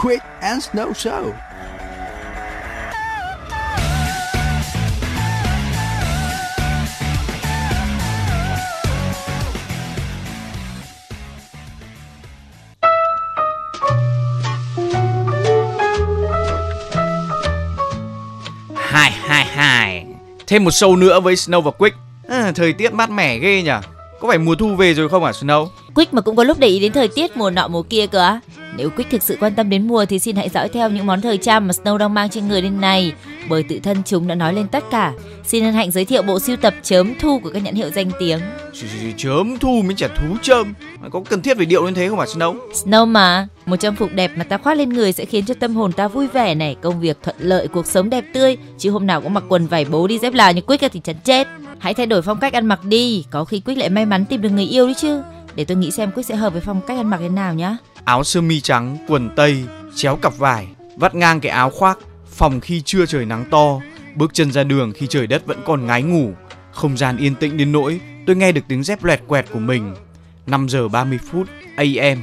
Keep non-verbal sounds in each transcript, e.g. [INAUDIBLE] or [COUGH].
Quick and Snow Show. Hai hai hai. Thêm một show nữa với Snow và Quick. À, Thời tiết mát mẻ ghê nhỉ có phải mùa thu về rồi không hả Snow Quick mà cũng có lúc để ý đến thời tiết mùa nọ mùa kia cơ á. Nếu Quick thực sự quan tâm đến mùa thì xin hãy dõi theo những món thời trang mà Snow đang mang trên người lên này, bởi tự thân chúng đã nói lên tất cả. Xin hân hạnh giới thiệu bộ sưu tập chớm thu của các nhãn hiệu danh tiếng. Chớm thu mới chả thú chơm Có cần thiết phải điệu lên thế không hả Snow Snow mà, một trang phục đẹp mà ta khoác lên người sẽ khiến cho tâm hồn ta vui vẻ này, công việc thuận lợi, cuộc sống đẹp tươi. Chứ hôm nào cũng mặc quần vải bố đi dép lào như Quick thì chán chết. Hãy thay đổi phong cách ăn mặc đi, có khi Quick lại may mắn tìm được người yêu đấy chứ. Để tôi nghĩ xem Quick sẽ hợp với phong cách ăn mặc thế nào nhá. Áo sơ mi trắng, quần tây, chéo cặp vải Vắt ngang cái áo khoác Phòng khi trưa trời nắng to Bước chân ra đường khi trời đất vẫn còn ngái ngủ. Không gian yên tĩnh đến nỗi Tôi nghe được tiếng dép loẹt quẹt của mình. 5 giờ 30 phút AM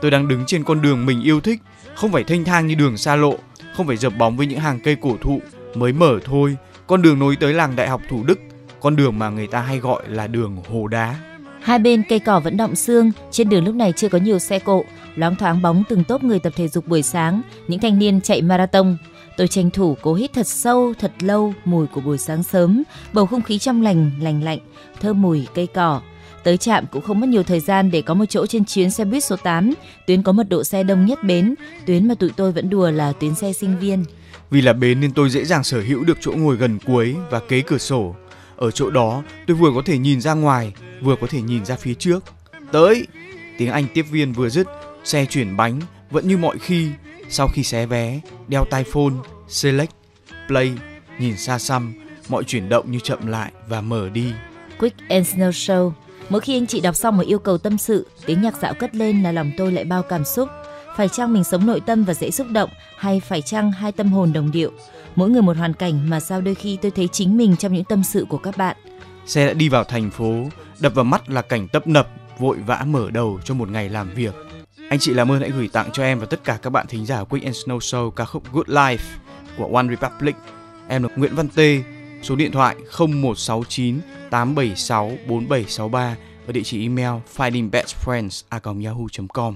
Tôi đang đứng trên con đường mình yêu thích Không phải thênh thang như đường xa lộ Không phải dập bóng với những hàng cây cổ thụ. Mới mở thôi Con đường nối tới làng đại học Thủ Đức Con đường mà người ta hay gọi là đường Hồ Đá. Hai bên cây cỏ vẫn động xương, trên đường lúc này chưa có nhiều xe cộ, loáng thoáng bóng từng tốp người tập thể dục buổi sáng, những thanh niên chạy marathon. Tôi tranh thủ cố hít thật sâu, thật lâu mùi của buổi sáng sớm, bầu không khí trong lành, lành lạnh, thơm mùi cây cỏ. Tới trạm cũng không mất nhiều thời gian để có một chỗ trên chuyến xe buýt số 8, tuyến có mật độ xe đông nhất bến, tuyến mà tụi tôi vẫn đùa là tuyến xe sinh viên. Vì là bến nên tôi dễ dàng sở hữu được chỗ ngồi gần cuối và kế cửa sổ. Ở chỗ đó, tôi vừa có thể nhìn ra ngoài, vừa có thể nhìn ra phía trước. Tới! Tiếng Anh tiếp viên vừa dứt, xe chuyển bánh, vẫn như mọi khi. Sau khi xé vé, đeo tai phone, select, play, nhìn xa xăm, mọi chuyển động như chậm lại và mở đi. Quick and Snow Show. Mỗi khi anh chị đọc xong một yêu cầu tâm sự, tiếng nhạc dạo cất lên là lòng tôi lại bao cảm xúc. Phải chăng mình sống nội tâm và dễ xúc động, hay phải chăng hai tâm hồn đồng điệu? Mỗi người một hoàn cảnh mà sao đôi khi tôi thấy chính mình trong những tâm sự của các bạn. Xe đã đi vào thành phố, đập vào mắt là cảnh tấp nập, vội vã mở đầu cho một ngày làm việc. Anh chị làm ơn hãy gửi tặng cho em và tất cả các bạn thính giả Quick and Snow Show ca khúc Good Life của One Republic. Em là Nguyễn Văn Tê, số điện thoại 0169 876 4763 và địa chỉ email findingbestfriends@yahoo.com.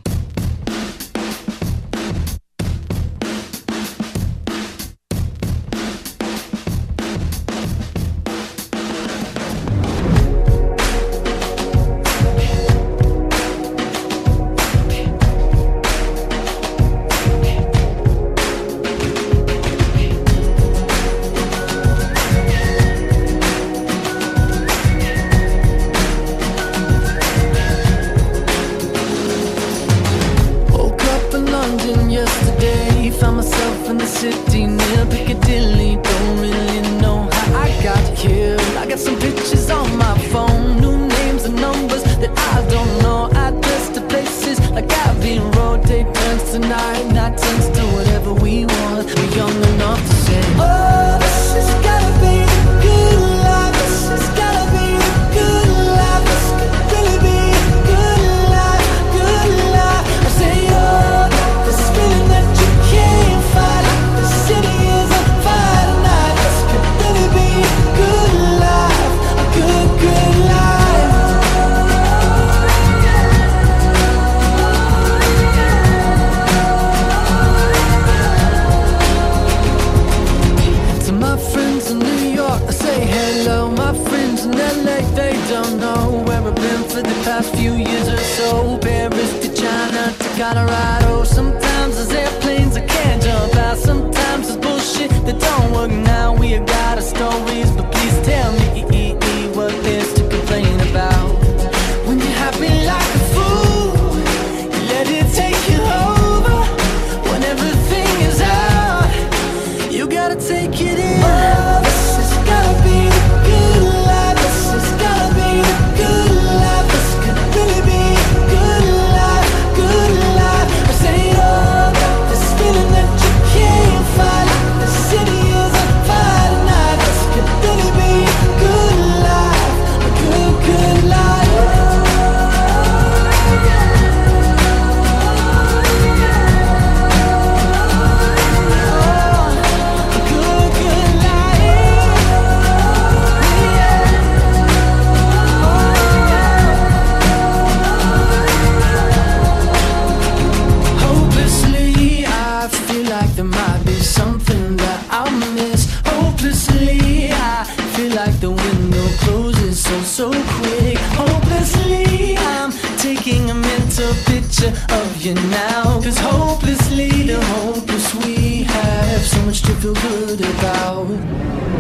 you now. Cause hopelessly the hopeless we have so much to feel good about.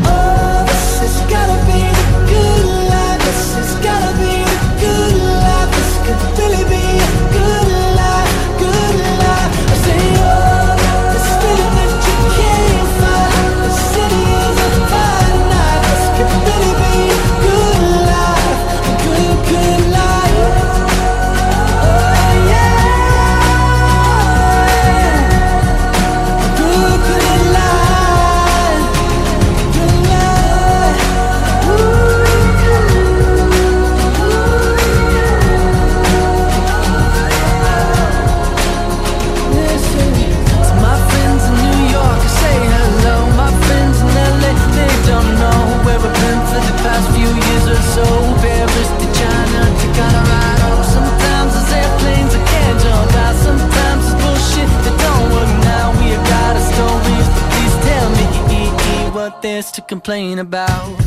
Oh, complain about.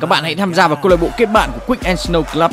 Các bạn hãy tham gia vào câu lạc bộ kết bạn của Quick and Snow Club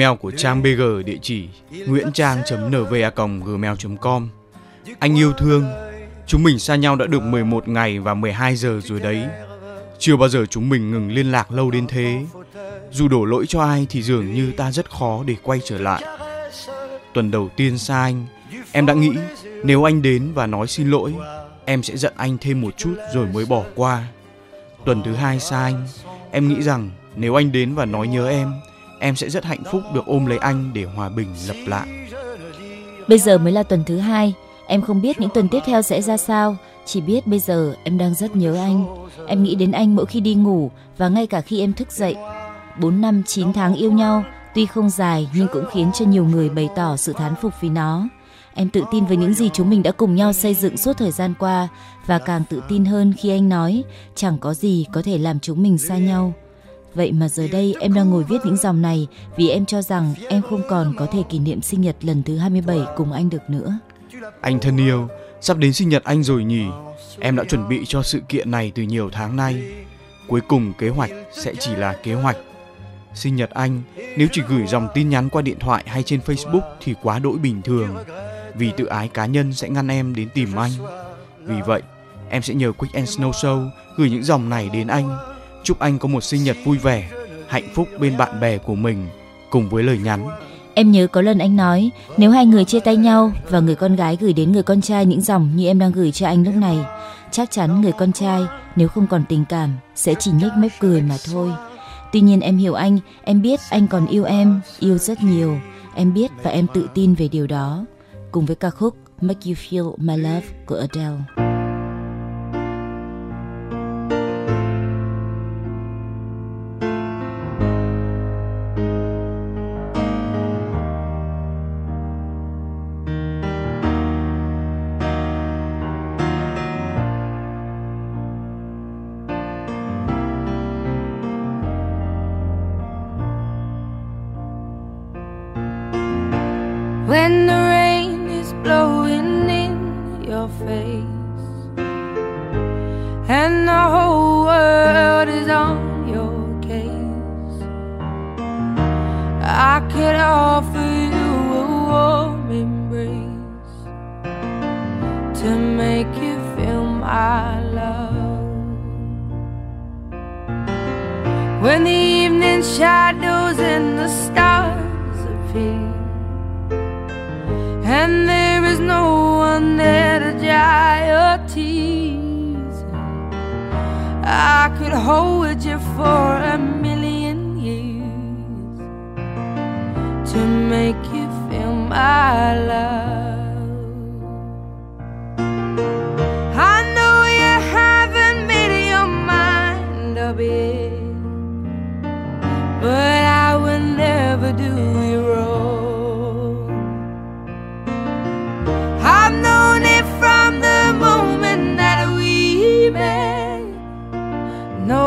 Email của Trang BG ở địa chỉ nguyễn trang.nva@gmail.com. Anh yêu thương, chúng mình xa nhau đã được 11 ngày và 12 giờ rồi đấy. Chưa bao giờ chúng mình ngừng liên lạc lâu đến thế. Dù đổ lỗi cho ai thì dường như ta rất khó để quay trở lại. Tuần đầu tiên xa anh, em đã nghĩ nếu anh đến và nói xin lỗi, em sẽ giận anh thêm một chút rồi mới bỏ qua. Tuần thứ hai xa anh, em nghĩ rằng nếu anh đến và nói nhớ em, em sẽ rất hạnh phúc được ôm lấy anh để hòa bình lập lại. Bây giờ mới là tuần thứ hai, em không biết những tuần tiếp theo sẽ ra sao, chỉ biết bây giờ em đang rất nhớ anh. Em nghĩ đến anh mỗi khi đi ngủ và ngay cả khi em thức dậy. 4 năm 9 tháng yêu nhau, tuy không dài nhưng cũng khiến cho nhiều người bày tỏ sự thán phục vì nó. Em tự tin với những gì chúng mình đã cùng nhau xây dựng suốt thời gian qua và càng tự tin hơn khi anh nói chẳng có gì có thể làm chúng mình xa nhau. Vậy mà giờ đây em đang ngồi viết những dòng này vì em cho rằng em không còn có thể kỷ niệm sinh nhật lần thứ 27 cùng anh được nữa. Anh thân yêu, sắp đến sinh nhật anh rồi nhỉ? Em đã chuẩn bị cho sự kiện này từ nhiều tháng nay. Cuối cùng kế hoạch sẽ chỉ là kế hoạch. Sinh nhật anh, nếu chỉ gửi dòng tin nhắn qua điện thoại hay trên Facebook thì quá đỗi bình thường. Vì tự ái cá nhân sẽ ngăn em đến tìm anh. Vì vậy, em sẽ nhờ Quick and Snow Show gửi những dòng này đến anh. Chúc anh có một sinh nhật vui vẻ, hạnh phúc bên bạn bè của mình, cùng với lời nhắn Em nhớ có lần anh nói nếu hai người chia tay nhau và người con gái gửi đến người con trai những dòng như em đang gửi cho anh lúc này, chắc chắn người con trai nếu không còn tình cảm sẽ chỉ nhếch mép cười mà thôi. Tuy nhiên em hiểu anh, em biết anh còn yêu em, yêu rất nhiều. Em biết và em tự tin về điều đó. Cùng với ca khúc Make You Feel My Love của Adele.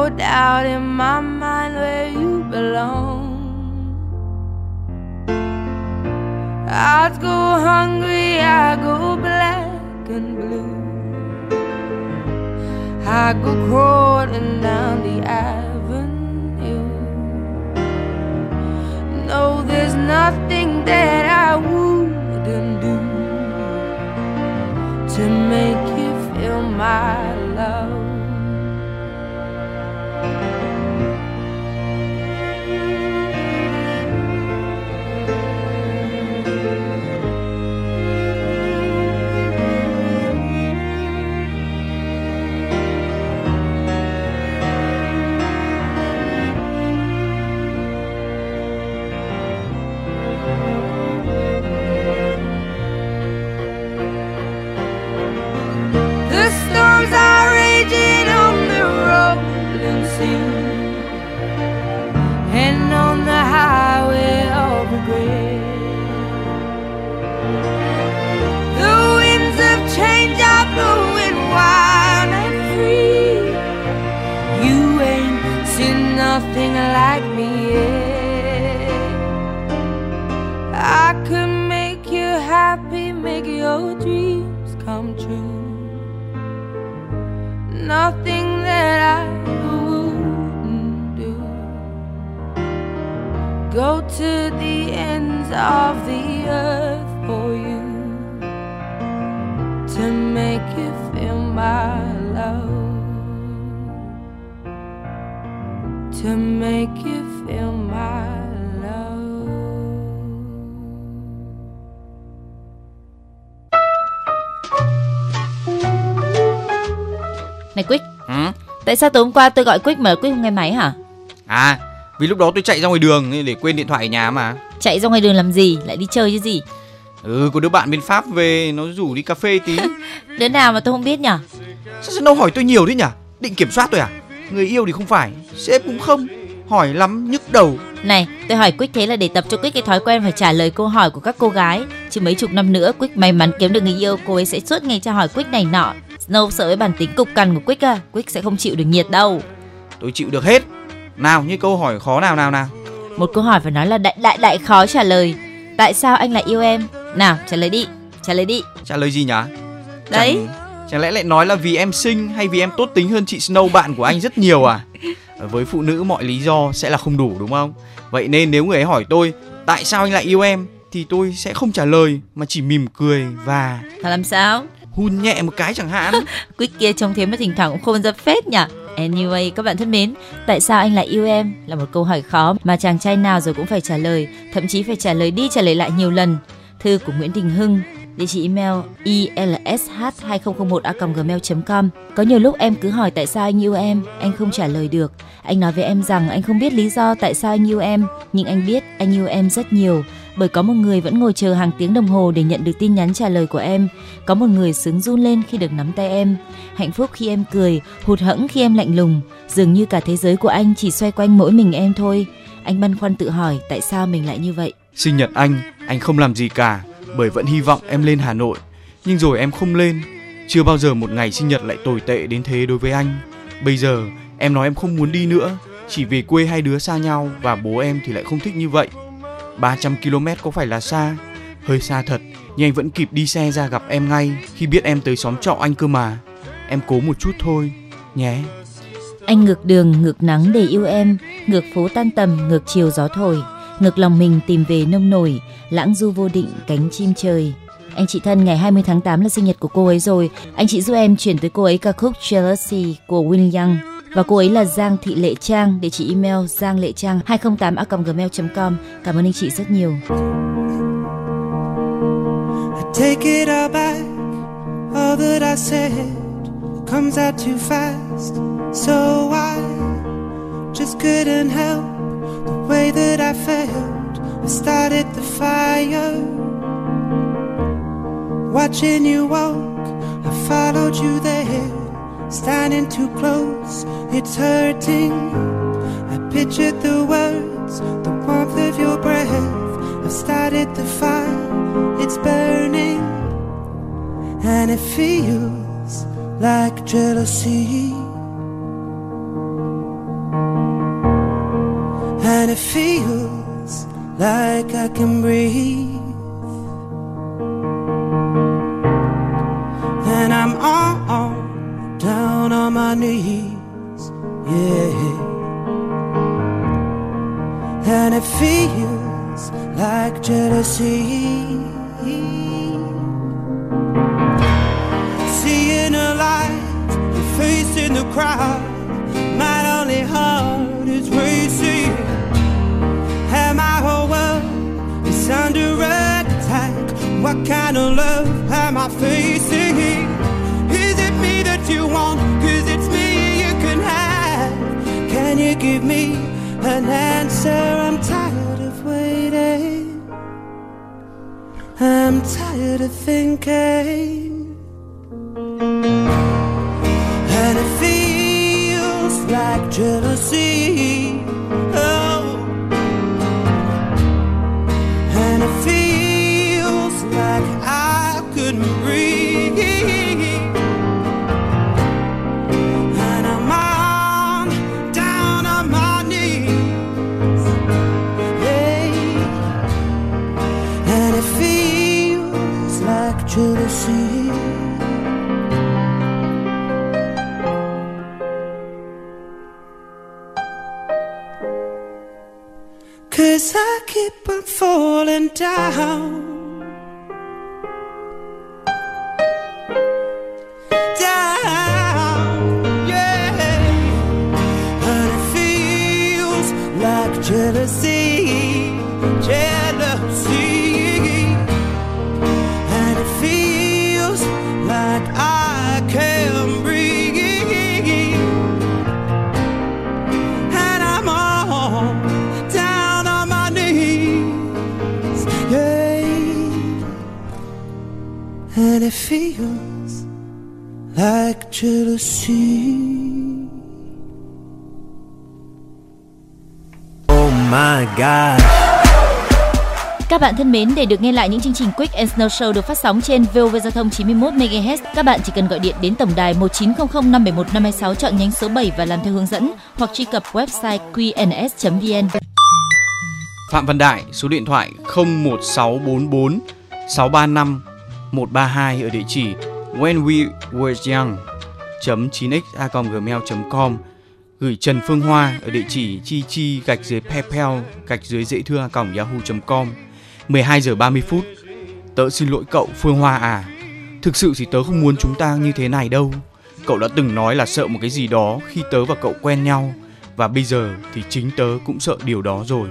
No doubt in my mind where you belong. I'd go hungry, I go black and blue. I go crawling down the avenue. No, there's nothing that I wouldn't do to make you feel my love. To the ends of the earth for you to make you feel my love. To make you feel my love. Này Quick, Ừ? tại sao tối hôm qua tôi gọi Quick mà Quick không nghe máy hả? À, vì lúc đó tôi chạy ra ngoài đường nên để quên điện thoại ở nhà mà. Chạy ra ngoài đường làm gì? Lại đi chơi chứ gì? Ừ, có đứa bạn bên Pháp về nó rủ đi cà phê tí. [LAUGHS] Đứa nào mà tôi không biết nhở? Sao Snow hỏi tôi nhiều thế nhỉ? Định kiểm soát tôi à? Người yêu thì không phải, sếp cũng không. Hỏi lắm nhức đầu. Này, tôi hỏi Quick thế là để tập cho Quick cái thói quen phải trả lời câu hỏi của các cô gái. Chứ mấy chục năm nữa Quick may mắn kiếm được người yêu, cô ấy sẽ suốt ngày tra hỏi Quick này nọ. Snow sợ với bản tính cục cằn của Quick à, Quick sẽ không chịu được nhiệt đâu. Tôi chịu được hết. Nào, như câu hỏi khó nào nào nào. Một câu hỏi phải nói là đại đại đại khó trả lời. Tại sao anh lại yêu em? Nào, trả lời đi, trả lời đi. Trả lời gì nhỉ? Đấy. Chẳng, chẳng lẽ lại nói là vì em xinh hay vì em tốt tính hơn chị Snow bạn của anh rất nhiều à? Với phụ nữ mọi lý do sẽ là không đủ đúng không? Vậy nên nếu người ấy hỏi tôi tại sao anh lại yêu em thì tôi sẽ không trả lời mà chỉ mỉm cười và làm sao? hun nhẹ một cái chẳng hạn. [LAUGHS] Quick kia trông thế mà thỉnh thoảng cũng khôn ra phết nhỉ. Anyway, các bạn thân mến, tại sao anh lại yêu em là một câu hỏi khó mà chàng trai nào rồi cũng phải trả lời, thậm chí phải trả lời đi trả lời lại nhiều lần. Thư của Nguyễn Đình Hưng, địa chỉ email ilsh2001a@gmail.com. Có nhiều lúc em cứ hỏi tại sao anh yêu em, anh không trả lời được. Anh nói với em rằng anh không biết lý do tại sao anh yêu em, nhưng anh biết anh yêu em rất nhiều. Bởi có một người vẫn ngồi chờ hàng tiếng đồng hồ để nhận được tin nhắn trả lời của em. Có một người sướng run lên khi được nắm tay em. Hạnh phúc khi em cười, hụt hẫng khi em lạnh lùng. Dường như cả thế giới của anh chỉ xoay quanh mỗi mình em thôi. Anh băn khoăn tự hỏi tại sao mình lại như vậy. Sinh nhật anh, anh không làm gì cả bởi vẫn hy vọng em lên Hà Nội. Nhưng rồi em không lên. Chưa bao giờ một ngày sinh nhật lại tồi tệ đến thế đối với anh. Bây giờ em nói em không muốn đi nữa, chỉ vì quê hai đứa xa nhau và bố em thì lại không thích như vậy. 300 km có phải là xa? Hơi xa thật, nhưng anh vẫn kịp đi xe ra gặp em ngay khi biết em tới xóm trọ anh cơ mà. Em cố một chút thôi, nhé. Anh ngược đường, ngược nắng để yêu em, ngược phố tan tầm, ngược chiều gió thổi, ngược lòng mình tìm về nông nổi, lãng du vô định cánh chim trời. Anh chị thân, ngày 20 tháng 8 là sinh nhật của cô ấy rồi. Anh chị giúp em chuyển tới cô ấy ca khúc Jealousy của Will Young. Và cô ấy là Giang Thị Lệ Trang, địa chỉ email giang lệ trang 208 gmail.com. Cảm ơn anh chị rất nhiều. I take it all back. that I said comes out too fast. So I just couldn't help the way that I felt. I started the fire. Watching you walk, I followed you there. Standing too close, it's hurting. I pictured the words, the warmth of your breath. I've started the fire, it's burning. And it feels like jealousy. And it feels like I can breathe. And I'm all down on my knees, yeah. And it feels like jealousy. Seeing a light, your face in the crowd, my only heart is racing. And my whole world is under attack. What kind of love give me an answer? I'm tired of waiting. I'm tired of thinking. And it feels like jealousy. Falling down. Feels like jealousy. Oh my god. Các bạn thân mến, để được nghe lại những chương trình Quick and Snow Show được phát sóng trên VOV Giao thông 91 MHz, các bạn chỉ cần gọi điện đến tổng đài 1900 571 526 chọn nhánh số 7 và làm theo hướng dẫn hoặc truy cập website qns.vn. Phạm Văn Đại, số điện thoại 01644 635 132 ở địa chỉ when we were young 9x@gmail.com gửi Trần Phương Hoa ở địa chỉ chi chi gạch dưới paypal gạch dưới dễ thương a yahoo.com 12 giờ 30 phút. Tớ xin lỗi cậu Phương Hoa à. Thực sự thì tớ không muốn chúng ta như thế này đâu. Cậu đã từng nói là sợ một cái gì đó khi tớ và cậu quen nhau và bây giờ thì chính tớ cũng sợ điều đó rồi.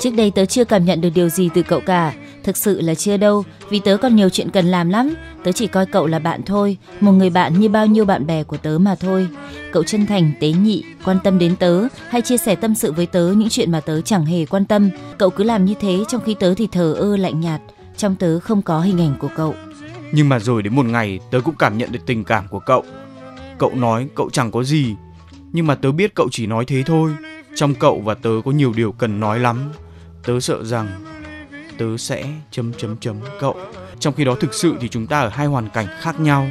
Trước đây tớ chưa cảm nhận được điều gì từ cậu cả, thực sự là chưa đâu, vì tớ còn nhiều chuyện cần làm lắm. Tớ chỉ coi cậu là bạn thôi, một người bạn như bao nhiêu bạn bè của tớ mà thôi. Cậu chân thành, tế nhị, quan tâm đến tớ, hay chia sẻ tâm sự với tớ những chuyện mà tớ chẳng hề quan tâm. Cậu cứ làm như thế, trong khi tớ thì thờ ơ lạnh nhạt. Trong tớ không có hình ảnh của cậu. Nhưng mà rồi đến một ngày tớ cũng cảm nhận được tình cảm của cậu. Cậu nói cậu chẳng có gì, nhưng mà tớ biết cậu chỉ nói thế thôi. Trong cậu và tớ có nhiều điều cần nói lắm. Tớ sợ rằng tớ sẽ chấm chấm chấm cậu. Trong khi đó thực sự thì chúng ta ở hai hoàn cảnh khác nhau.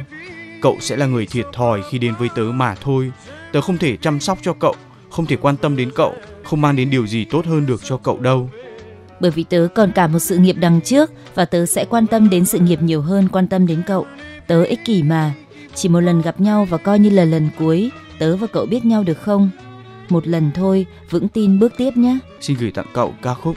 Cậu sẽ là người thiệt thòi khi đến với tớ mà thôi. Tớ không thể chăm sóc cho cậu, không thể quan tâm đến cậu, không mang đến điều gì tốt hơn được cho cậu đâu. Bởi vì tớ còn cả một sự nghiệp đằng trước và tớ sẽ quan tâm đến sự nghiệp nhiều hơn quan tâm đến cậu. Tớ ích kỷ mà. Chỉ một lần gặp nhau và coi như là lần cuối, tớ và cậu biết nhau được không? Một lần thôi, vững tin bước tiếp nhé. Xin gửi tặng cậu ca khúc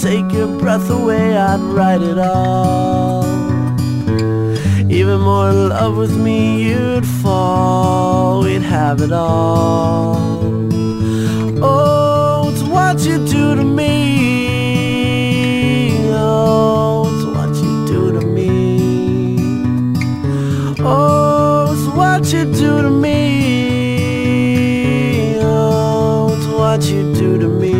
take your breath away, I'd write it all. Even more in love with me, you'd fall. We'd have it all. Oh, it's what you do to me. Oh, it's what you do to me. Oh, it's what you do to me. Oh, it's what you do to me.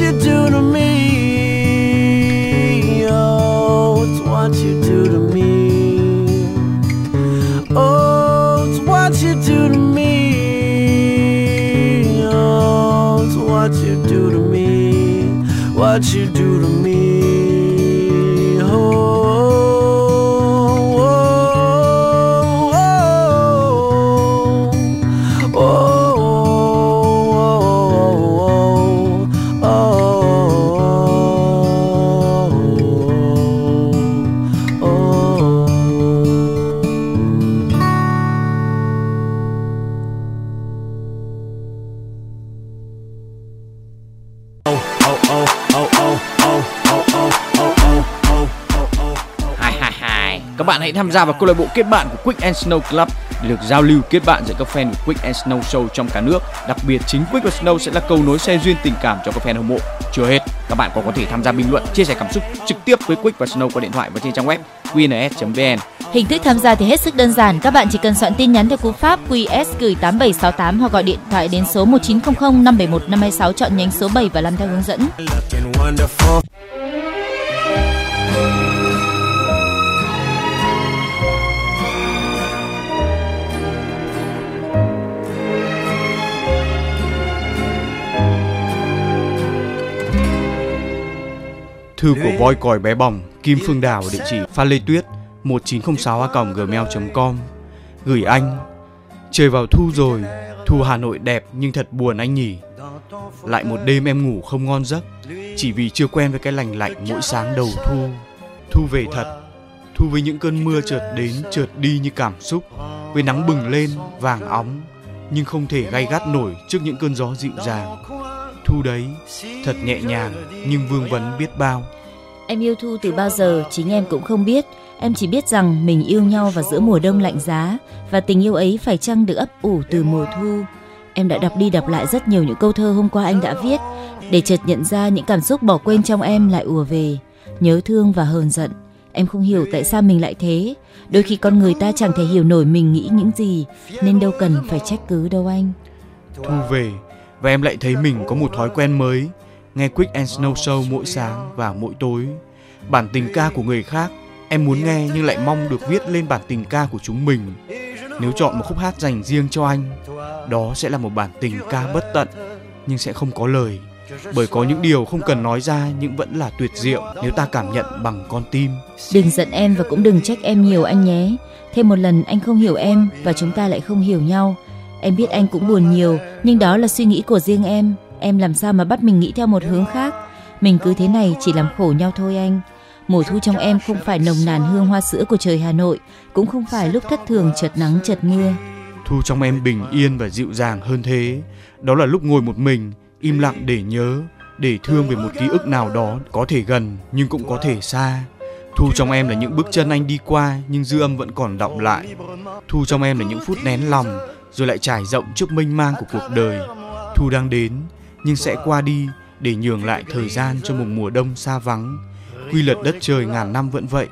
you do to me. Oh, it's what you do to me. Oh, it's what you do to me. Oh, it's what you do to me. What you do Hai hai hai. Các bạn hãy tham gia vào câu lạc bộ kết bạn của Quick and Snow Club để được giao lưu kết bạn giữa các fan của Quick and Snow Show trong cả nước. Đặc biệt chính Quick và Snow sẽ là cầu nối xe duyên tình cảm cho các fan hâm mộ. Chưa hết, các bạn còn có thể tham gia bình luận, chia sẻ cảm xúc trực tiếp với Quick và Snow qua điện thoại và trên trang web qns.vn. Hình thức tham gia thì hết sức đơn giản, các bạn chỉ cần soạn tin nhắn theo cú pháp QS gửi 8768 hoặc gọi điện thoại đến số 1900 571 526 chọn nhánh số 7 và làm theo hướng dẫn. Thư của voi còi bé bỏng Kim Phương Đào địa chỉ pha lê tuyết 1906 a gmail.com gửi anh. Trời vào thu rồi, thu Hà Nội đẹp nhưng thật buồn anh nhỉ. Lại một đêm em ngủ không ngon giấc, chỉ vì chưa quen với cái lành lạnh mỗi sáng đầu thu. Thu về thật, thu với những cơn mưa chợt đến, chợt đi như cảm xúc, với nắng bừng lên, vàng óng, nhưng không thể gay gắt nổi trước những cơn gió dịu dàng. Thu đấy, thật nhẹ nhàng, nhưng vương vấn biết bao. Em yêu Thu từ bao giờ, chính em cũng không biết. Em chỉ biết rằng mình yêu nhau vào giữa mùa đông lạnh giá và tình yêu ấy phải chăng được ấp ủ từ mùa thu. Em đã đọc đi đọc lại rất nhiều những câu thơ hôm qua anh đã viết để chợt nhận ra những cảm xúc bỏ quên trong em lại ùa về, nhớ thương và hờn giận. Em không hiểu tại sao mình lại thế. Đôi khi con người ta chẳng thể hiểu nổi mình nghĩ những gì, nên đâu cần phải trách cứ đâu anh. Thu về và em lại thấy mình có một thói quen mới, nghe Quick and Snow Show mỗi sáng và mỗi tối. Bản tình ca của người khác em muốn nghe nhưng lại mong được viết lên bản tình ca của chúng mình. Nếu chọn một khúc hát dành riêng cho anh, đó sẽ là một bản tình ca bất tận nhưng sẽ không có lời bởi có những điều không cần nói ra nhưng vẫn là tuyệt diệu nếu ta cảm nhận bằng con tim. Đừng giận em và cũng đừng trách em nhiều anh nhé. Thêm một lần anh không hiểu em và chúng ta lại không hiểu nhau. Em biết anh cũng buồn nhiều nhưng đó là suy nghĩ của riêng em. Em làm sao mà bắt mình nghĩ theo một hướng khác? Mình cứ thế này chỉ làm khổ nhau thôi anh. Mùa thu trong em không phải nồng nàn hương hoa sữa của trời Hà Nội, cũng không phải lúc thất thường chợt nắng chợt mưa. Thu trong em bình yên và dịu dàng hơn thế. Đó là lúc ngồi một mình, im lặng để nhớ, để thương về một ký ức nào đó có thể gần nhưng cũng có thể xa. Thu trong em là những bước chân anh đi qua nhưng dư âm vẫn còn đọng lại. Thu trong em là những phút nén lòng rồi lại trải rộng trước mênh mang của cuộc đời. Thu đang đến nhưng sẽ qua đi để nhường lại thời gian cho một mùa đông xa vắng. Quy luật đất trời ngàn năm vẫn vậy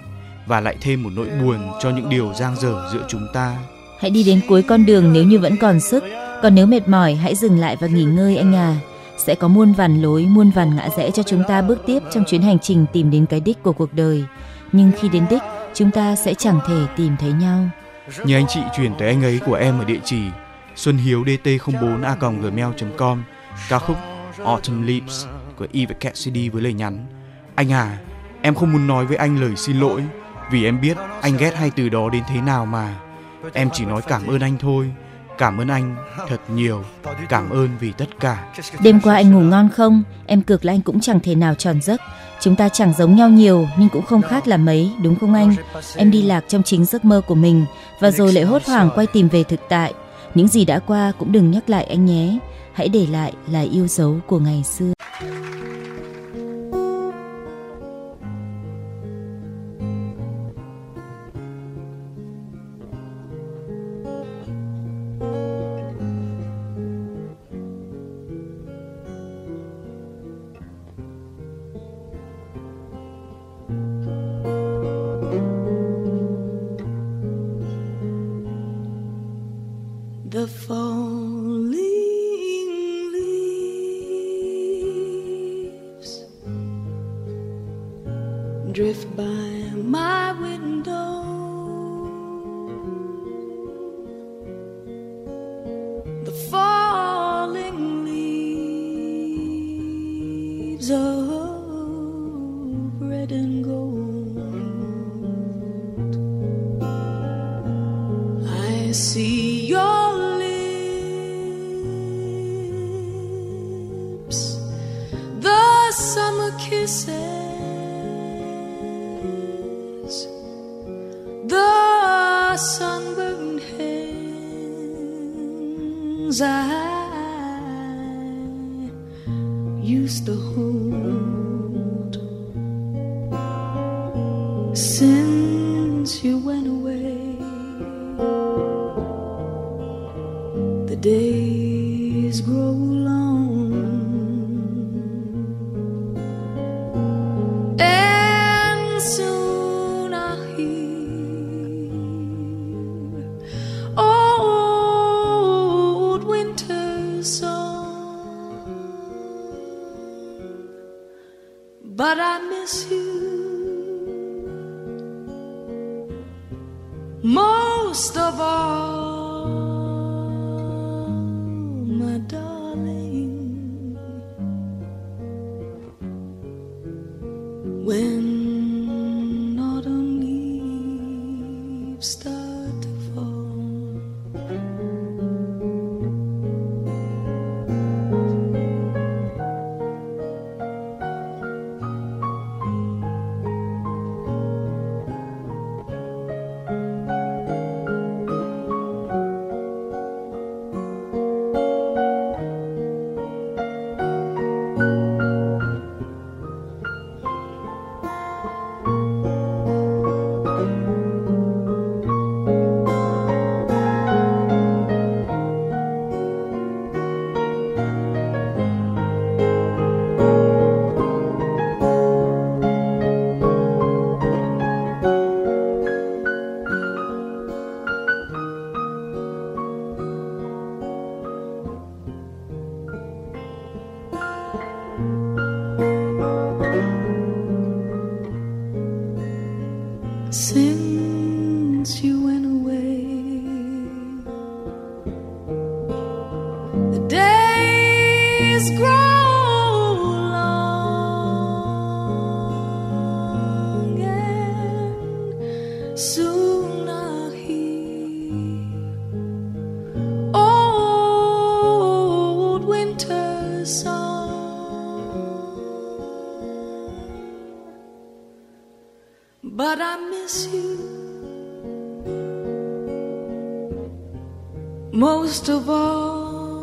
và lại thêm một nỗi buồn cho những điều giang dở giữa chúng ta. Hãy đi đến cuối con đường nếu như vẫn còn sức, còn nếu mệt mỏi hãy dừng lại và nghỉ ngơi anh à. Sẽ có muôn vàn lối muôn vàn ngã rẽ cho chúng ta bước tiếp trong chuyến hành trình tìm đến cái đích của cuộc đời. Nhưng khi đến đích chúng ta sẽ chẳng thể tìm thấy nhau. Nhờ anh chị chuyển tới anh ấy của em ở địa chỉ xuân hiếu dt 04 a gmail com ca khúc autumn leaves của Eva Cassidy với lời nhắn. Anh à em không muốn nói với anh lời xin lỗi vì em biết anh ghét hai từ đó đến thế nào mà em chỉ nói cảm ơn anh thôi Cảm ơn anh thật nhiều. Cảm ơn vì tất cả. Đêm qua anh ngủ ngon không? Em cược là anh cũng chẳng thể nào tròn giấc. Chúng ta chẳng giống nhau nhiều nhưng cũng không khác là mấy, đúng không anh? Em đi lạc trong chính giấc mơ của mình và rồi lại hốt hoảng quay tìm về thực tại. Những gì đã qua cũng đừng nhắc lại anh nhé. Hãy để lại là yêu dấu của ngày xưa. but I miss you most of all. Most of all,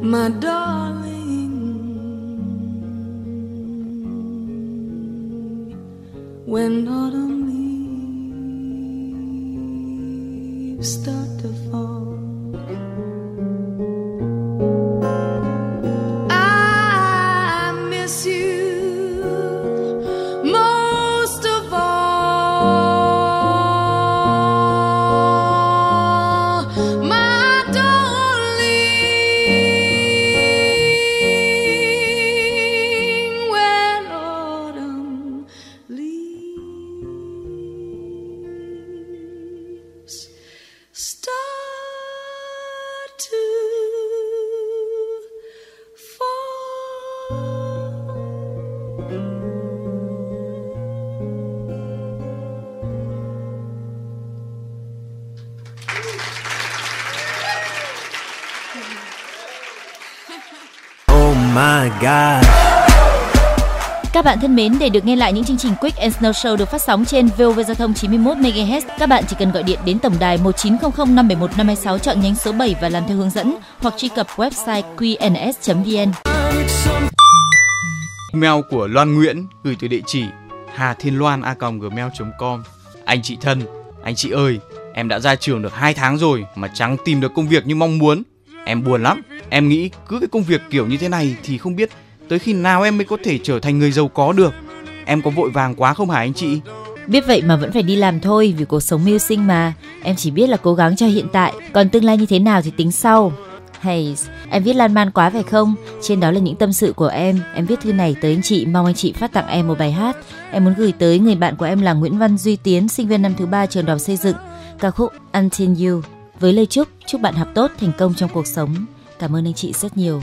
my darling. When autumn bạn thân mến, để được nghe lại những chương trình Quick and Snow Show được phát sóng trên VOV Giao thông 91 MHz, các bạn chỉ cần gọi điện đến tổng đài 1900 571 526 chọn nhánh số 7 và làm theo hướng dẫn hoặc truy cập website qns.vn. Email của Loan Nguyễn gửi từ địa chỉ hà thiên loan a gmail.com Anh chị thân, anh chị ơi, em đã ra trường được 2 tháng rồi mà chẳng tìm được công việc như mong muốn. Em buồn lắm. Em nghĩ cứ cái công việc kiểu như thế này thì không biết tới khi nào em mới có thể trở thành người giàu có được. Em có vội vàng quá không hả anh chị? Biết vậy mà vẫn phải đi làm thôi vì cuộc sống mưu sinh mà. Em chỉ biết là cố gắng cho hiện tại, còn tương lai như thế nào thì tính sau. Hay, em viết lan man quá phải không? Trên đó là những tâm sự của em. Em viết thư này tới anh chị, mong anh chị phát tặng em một bài hát. Em muốn gửi tới người bạn của em là Nguyễn Văn Duy Tiến, sinh viên năm thứ ba trường đại học xây dựng. Ca khúc Until You. Với lời chúc, chúc bạn học tốt, thành công trong cuộc sống. Cảm ơn anh chị rất nhiều.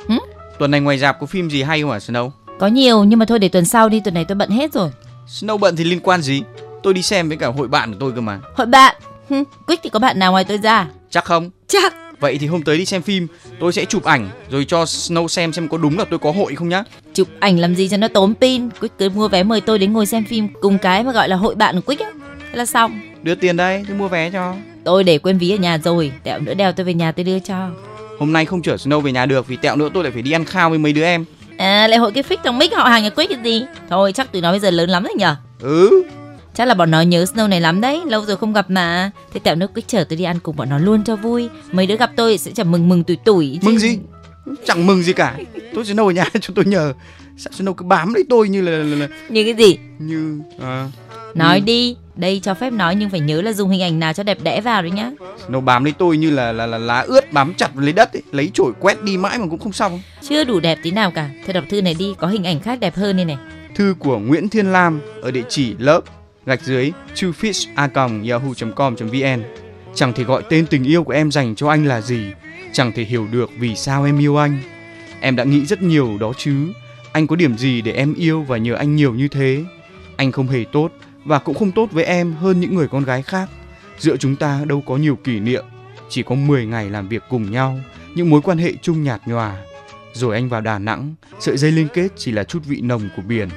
Tuần này ngoài rạp có phim gì hay không hả Snow? Có nhiều nhưng mà thôi để tuần sau đi, tuần này tôi bận hết rồi. Snow bận thì liên quan gì? Tôi đi xem với cả hội bạn của tôi cơ mà. Hội bạn, Hừ, Quick thì có bạn nào ngoài tôi ra? Chắc không? Chắc. Vậy thì hôm tới đi xem phim, tôi sẽ chụp ảnh rồi cho Snow xem xem có đúng là tôi có hội không nhá. Chụp ảnh làm gì cho nó tốn pin. Quick cứ mua vé mời tôi đến ngồi xem phim cùng cái mà gọi là hội bạn của Quick á. Thế là xong. Đưa tiền đây, tôi mua vé cho. Tôi để quên ví ở nhà rồi, tẹo nữa đeo tôi về nhà tôi đưa cho. Hôm nay không chở Snow về nhà được vì tẹo nữa tôi lại phải đi ăn khao với mấy đứa em. À lại hội cái phích thằng Mick họ hàng nhà Quick cái gì? Thôi chắc tụi nó bây giờ lớn lắm rồi nhở. Ừ, Chắc là bọn nó nhớ Snow này lắm đấy, lâu rồi không gặp mà. Thế tẹo nước Quick chở tôi đi ăn cùng bọn nó luôn cho vui. Mấy đứa gặp tôi sẽ chẳng mừng mừng tủi tủi. chứ. mừng gì? Chẳng mừng gì cả. Tôi Snow ở nhà [LAUGHS] cho tôi nhờ. Sao Snow cứ bám lấy tôi như là, là, là Như cái gì? như à, Nói Ừ. đi. Đây cho phép nói nhưng phải nhớ là dùng hình ảnh nào cho đẹp đẽ vào đấy nhá. Snow bám lấy tôi như là là, là lá ướt bám chặt lấy đất ấy, lấy chổi quét đi mãi mà cũng không xong. Chưa đủ đẹp tí nào cả. Thôi đọc thư này đi, có hình ảnh khác đẹp hơn đây này. Thư của Nguyễn Thiên Lam ở địa chỉ lớp gạch dưới twofish@yahoo.com.vn. Chẳng thể gọi tên tình yêu của em dành cho anh là gì, chẳng thể hiểu được vì sao em yêu anh. Em đã nghĩ rất nhiều đó chứ. Anh có điểm gì để em yêu và nhờ anh nhiều như thế? Anh không hề tốt và cũng không tốt với em hơn những người con gái khác. Giữa chúng ta đâu có nhiều kỷ niệm, chỉ có 10 ngày làm việc cùng nhau, những mối quan hệ chung nhạt nhòa. Rồi anh vào Đà Nẵng, sợi dây liên kết chỉ là chút vị nồng của biển,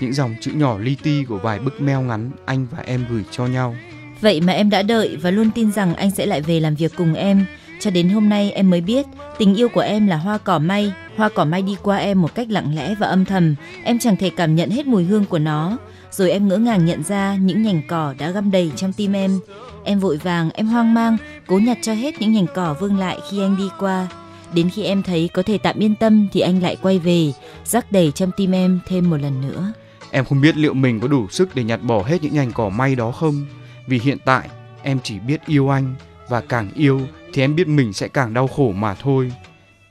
những dòng chữ nhỏ li ti của vài bức mail ngắn anh và em gửi cho nhau. Vậy mà em đã đợi và luôn tin rằng anh sẽ lại về làm việc cùng em. Cho đến hôm nay em mới biết tình yêu của em là hoa cỏ may. Hoa cỏ may đi qua em một cách lặng lẽ và âm thầm. Em chẳng thể cảm nhận hết mùi hương của nó. Rồi em ngỡ ngàng nhận ra những nhành cỏ đã găm đầy trong tim em. Em vội vàng, em hoang mang, cố nhặt cho hết những nhành cỏ vương lại khi anh đi qua. Đến khi em thấy có thể tạm yên tâm thì anh lại quay về, rắc đầy trong tim em thêm một lần nữa. Em không biết liệu mình có đủ sức để nhặt bỏ hết những nhành cỏ may đó không? Vì hiện tại em chỉ biết yêu anh và càng yêu thì em biết mình sẽ càng đau khổ mà thôi.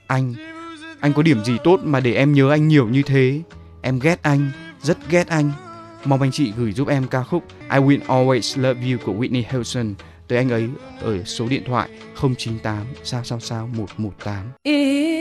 Anh, anh có điểm gì tốt mà để em nhớ anh nhiều như thế? Em ghét anh, rất ghét anh. Mong anh chị gửi giúp em ca khúc I Will Always Love You của Whitney Houston tới anh ấy ở số điện thoại 098 sao sao sao 118.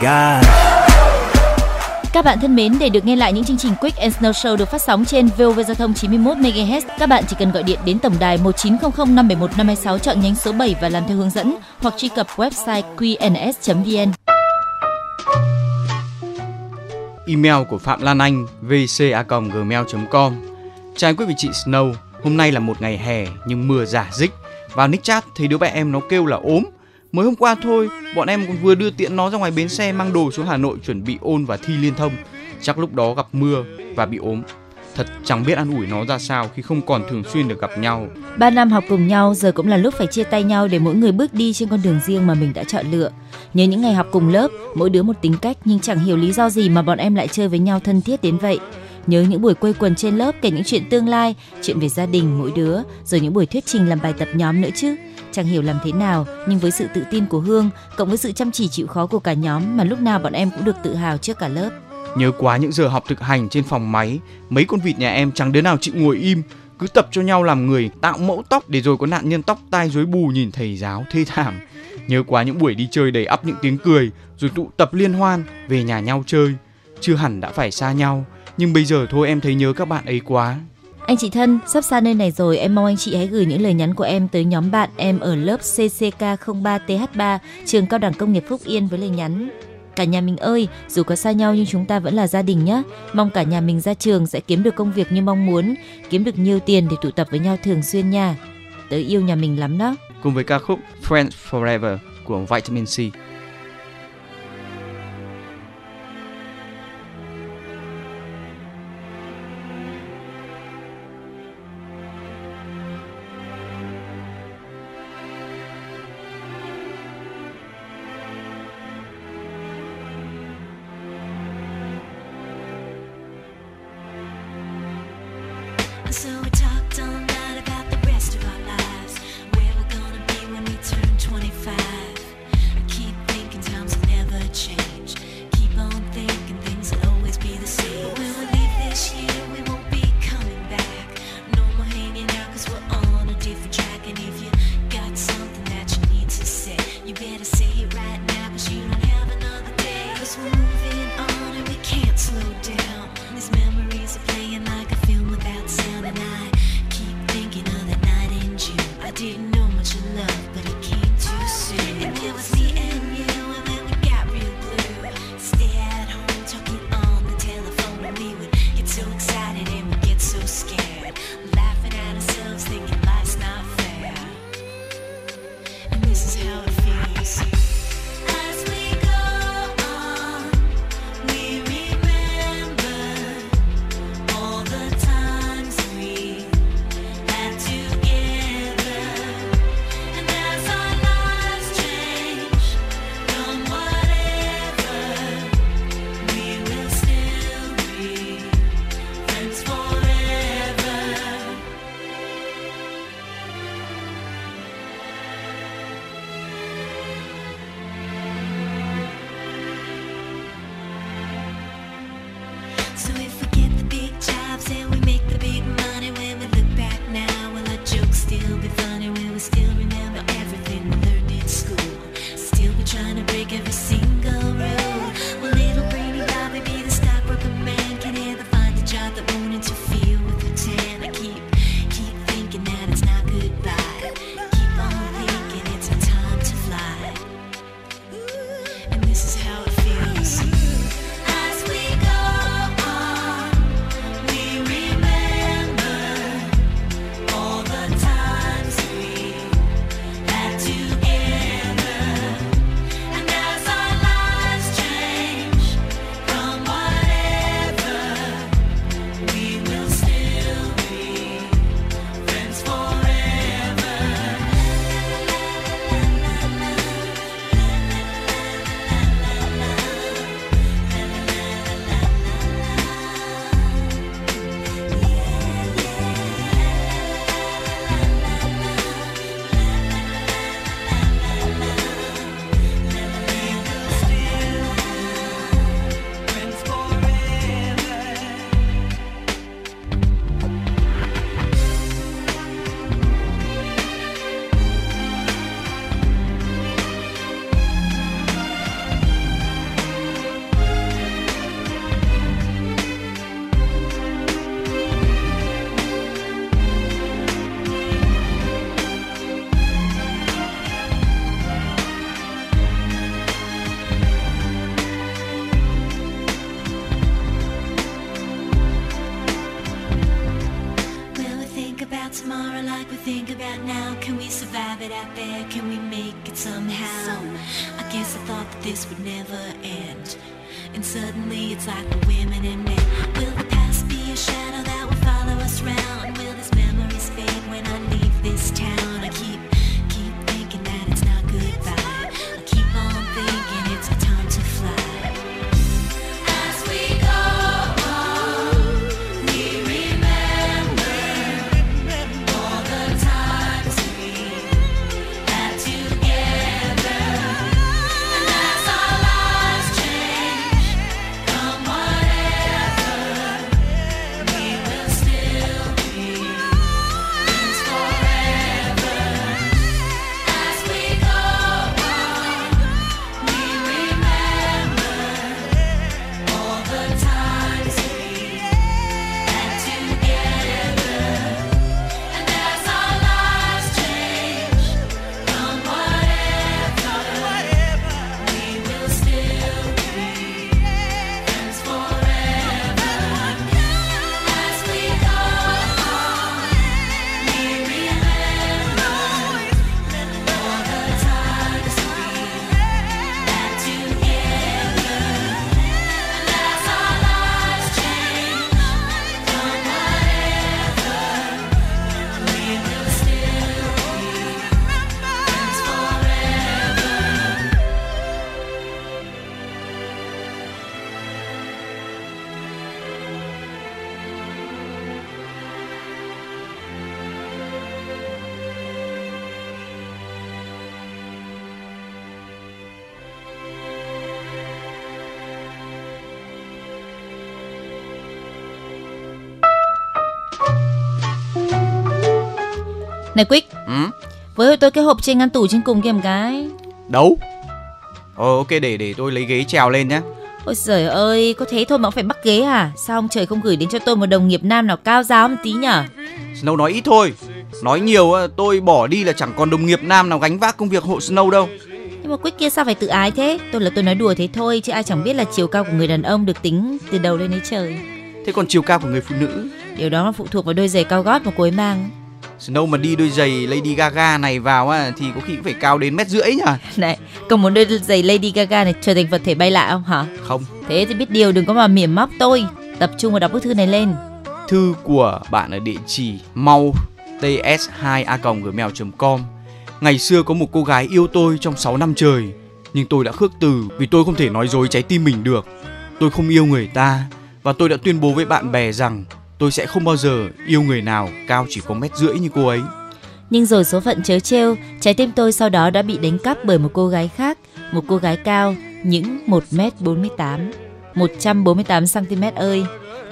God. Các bạn thân mến, để được nghe lại những chương trình Quick and Snow Show được phát sóng trên VOV Giao thông 91 MHz, các bạn chỉ cần gọi điện đến tổng đài 1900 571 526 chọn nhánh số 7 và làm theo hướng dẫn hoặc truy cập website qns.vn. Email của Phạm Lan Anh vca@gmail.com. Chào quý vị chị Snow, hôm nay là một ngày hè nhưng mưa giả dích. Vào nick chat thấy đứa bé em nó kêu là ốm. Mới hôm qua thôi, bọn em còn vừa đưa tiện nó ra ngoài bến xe mang đồ xuống Hà Nội chuẩn bị ôn và thi liên thông. Chắc lúc đó gặp mưa và bị ốm. Thật chẳng biết an ủi nó ra sao khi không còn thường xuyên được gặp nhau. Ba năm học cùng nhau giờ cũng là lúc phải chia tay nhau để mỗi người bước đi trên con đường riêng mà mình đã chọn lựa. Nhớ những ngày học cùng lớp, mỗi đứa một tính cách nhưng chẳng hiểu lý do gì mà bọn em lại chơi với nhau thân thiết đến vậy. Nhớ những buổi quây quần trên lớp kể những chuyện tương lai, chuyện về gia đình mỗi đứa, rồi những buổi thuyết trình làm bài tập nhóm nữa chứ. Chẳng hiểu làm thế nào, nhưng với sự tự tin của Hương, cộng với sự chăm chỉ chịu khó của cả nhóm mà lúc nào bọn em cũng được tự hào trước cả lớp. Nhớ quá những giờ học thực hành trên phòng máy, mấy con vịt nhà em chẳng đứa nào chịu ngồi im, cứ tập cho nhau làm người tạo mẫu tóc để rồi có nạn nhân tóc tai rối bù nhìn thầy giáo thê thảm. Nhớ quá những buổi đi chơi đầy ắp những tiếng cười, rồi tụ tập liên hoan về nhà nhau chơi. Chưa hẳn đã phải xa nhau, nhưng bây giờ thôi em thấy nhớ các bạn ấy quá. Anh chị thân, sắp xa nơi này rồi, em mong anh chị hãy gửi những lời nhắn của em tới nhóm bạn em ở lớp CCK03TH3, trường Cao đẳng Công nghiệp Phúc Yên với lời nhắn. Cả nhà mình ơi, dù có xa nhau nhưng chúng ta vẫn là gia đình nhé. Mong cả nhà mình ra trường sẽ kiếm được công việc như mong muốn, kiếm được nhiều tiền để tụ tập với nhau thường xuyên nha. Tớ yêu nhà mình lắm đó. Cùng với ca khúc Friends Forever của Vitamin C. Này Quick, Ừ? với tôi cái hộp trên ngăn tủ trên cùng kia một cái. Đâu? Ờ ok để để tôi lấy ghế trèo lên nhá. Ôi trời ơi, có thế thôi mà phải bắt ghế à? Sao ông trời không gửi đến cho tôi một đồng nghiệp nam nào cao giáo một tí nhở? Snow nói ít thôi. Nói nhiều á, tôi bỏ đi là chẳng còn đồng nghiệp nam nào gánh vác công việc hộ Snow đâu. Nhưng mà Quick kia sao phải tự ái thế? Tôi là tôi nói đùa thế thôi, chứ ai chẳng biết là chiều cao của người đàn ông được tính từ đầu lên đến trời. Thế còn chiều cao của người phụ nữ? Điều đó phụ thuộc vào đôi giày cao gót mà cô ấy mang. Snow mà đi đôi giày Lady Gaga này vào á thì có khi cũng phải cao đến mét rưỡi nhỉ? Này, còn muốn đôi giày Lady Gaga này trở thành vật thể bay lạ không hả? Không. Thế thì biết điều đừng có mà mỉa móc tôi. Tập trung vào đọc bức thư này lên. Thư của bạn ở địa chỉ mau ts2a.gmail.com Ngày xưa có một cô gái yêu tôi trong 6 năm trời Nhưng tôi đã khước từ vì tôi không thể nói dối trái tim mình được Tôi không yêu người ta Và tôi đã tuyên bố với bạn bè rằng Tôi sẽ không bao giờ yêu người nào cao chỉ có mét rưỡi như cô ấy Nhưng rồi số phận chớ trêu, trái tim tôi sau đó đã bị đánh cắp bởi một cô gái khác, một cô gái cao, những 1m48, 148cm ơi.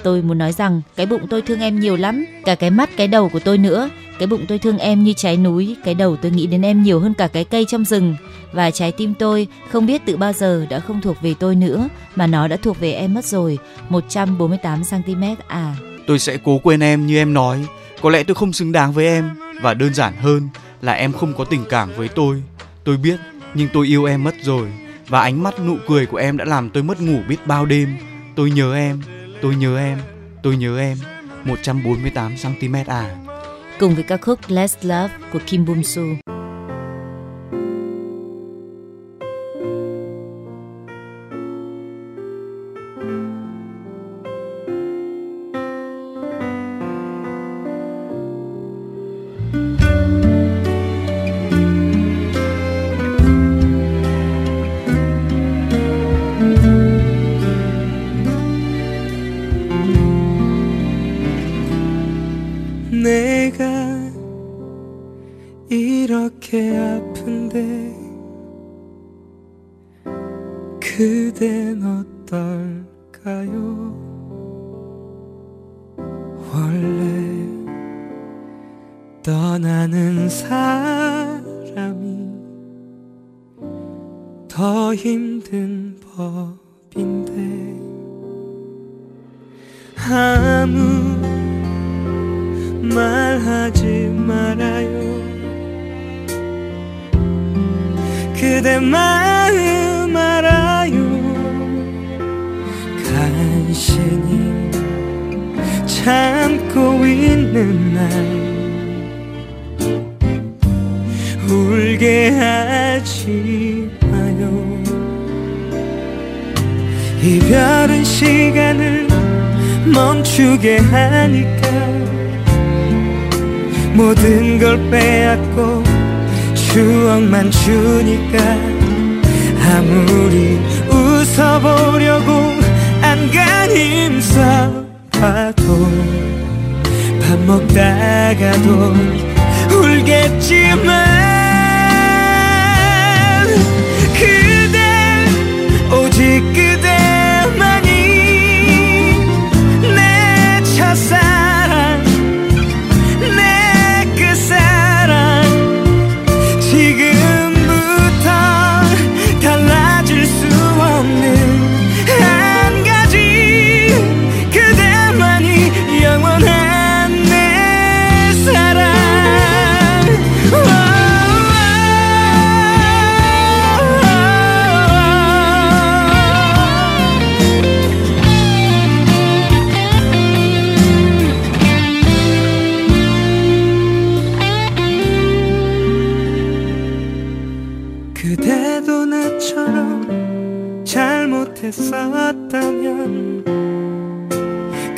Tôi muốn nói rằng cái bụng tôi thương em nhiều lắm, cả cái mắt cái đầu của tôi nữa. Cái bụng tôi thương em như trái núi, cái đầu tôi nghĩ đến em nhiều hơn cả cái cây trong rừng. Và trái tim tôi không biết từ bao giờ đã không thuộc về tôi nữa, mà nó đã thuộc về em mất rồi, 148cm à. Tôi sẽ cố quên em như em nói. Có lẽ tôi không xứng đáng với em. Và đơn giản hơn là em không có tình cảm với tôi. Tôi biết nhưng tôi yêu em mất rồi. Và ánh mắt nụ cười của em đã làm tôi mất ngủ biết bao đêm. Tôi nhớ em, tôi nhớ em, tôi nhớ em. 148cm à. Cùng với ca khúc Less Love của Kim Bum Soo. 마요? 이별은 시간을 멈추게 하니까 모든 걸 빼앗고 추억만 주니까 아무리 웃어보려고 안간 힘 써봐도 밥 먹다가도 울겠지만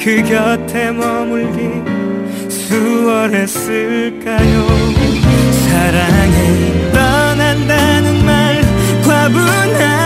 그 곁에 머물기 수월했을까요? 사랑해 떠난다는 말 과분하